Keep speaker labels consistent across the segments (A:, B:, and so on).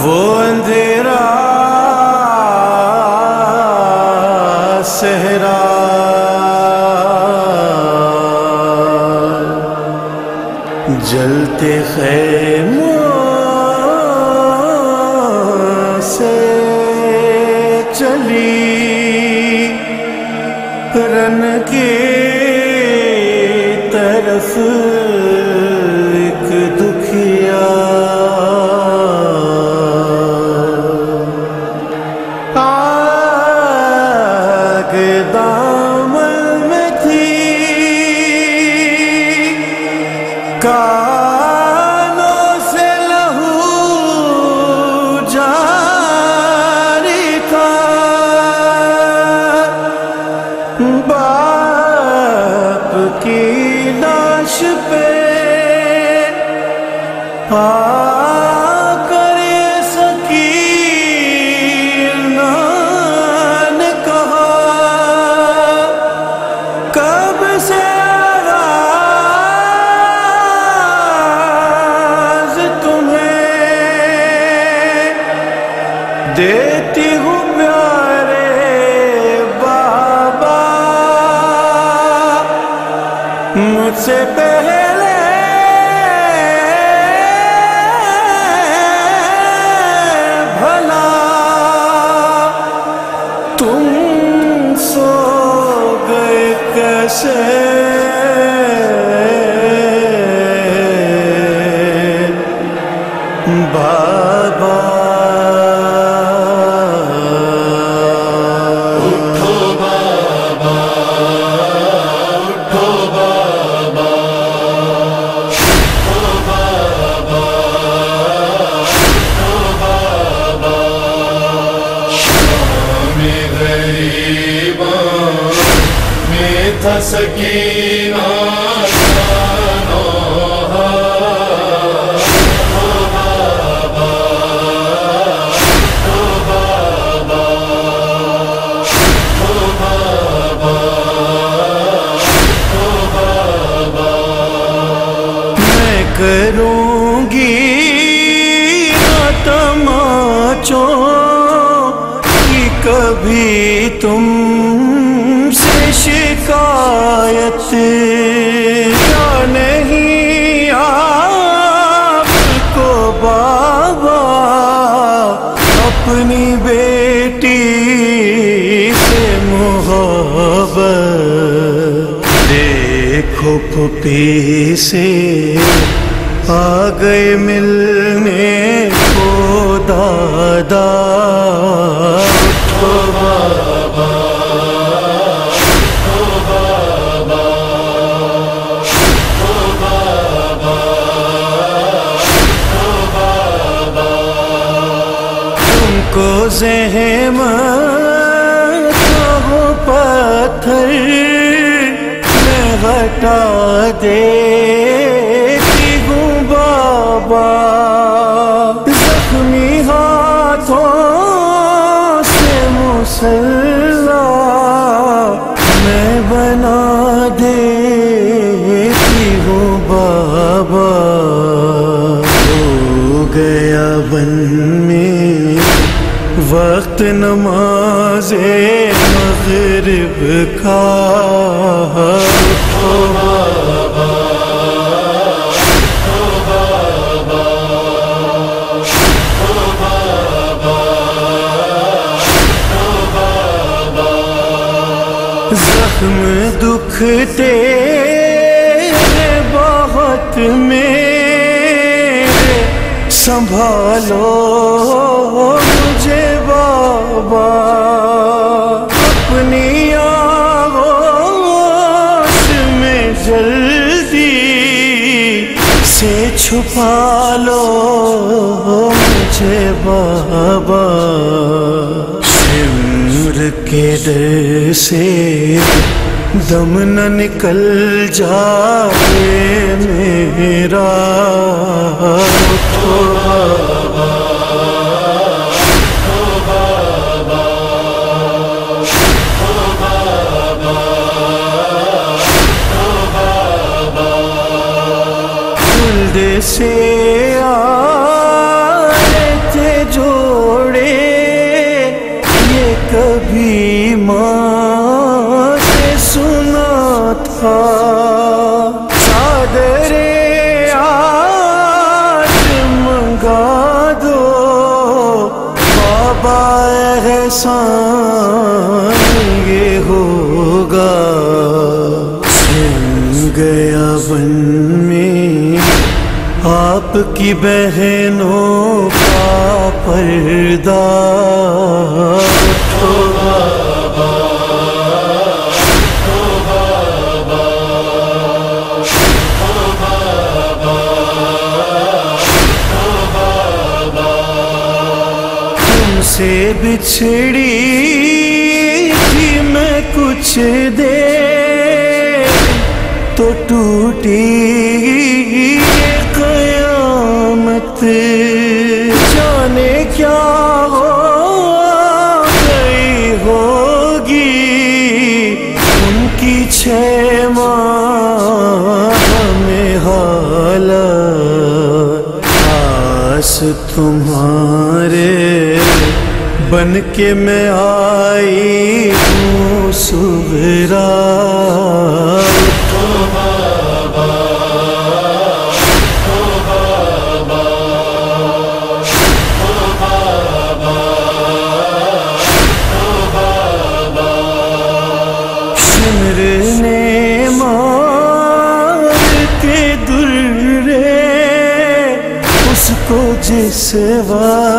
A: وہ اندھیرا صحرا۔ جلتے خیموں سے چلی۔ رن کی طرف کانوں سے لہو جاری تھا۔ باپ کی لاش پہ آ مجھ سے پہلے بھلا تم سو گئے کیسے؟ بابا کروں گی تماچوں کی کبھی تم شکایت یا نہیں آپ کو بابا اپنی بیٹی سے محبت دیکھو پھوپھی سے آ گئے ملنے کو دادا کو ذہن ہو پتھر میں ہٹا دے۔ وقت نماز مغرب کا زخم دکھتے بہت میں سنبھالو بابا اپنی آغوش میں جلدی سے چھپا لو مجھے بابا۔ سمر کے در سے دم نہ نکل جائے میرا۔ اٹھو کبھی ماں سے سنا تھا۔ سادر آج منگا بابا احسان ہوگا۔ گیا بن میں آپ کی بہنوں کا پردہ۔ بچھڑی تھی میں کچھ دے تو ٹوٹی بن کے میں آئی ہوں سغرا۔ سمر نے کو جس وقت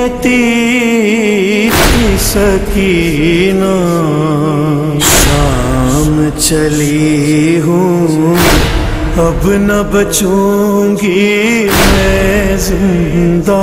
A: کہتی تھی سکینہ شام چلی ہوں اب نہ بچوں گی میں زندہ۔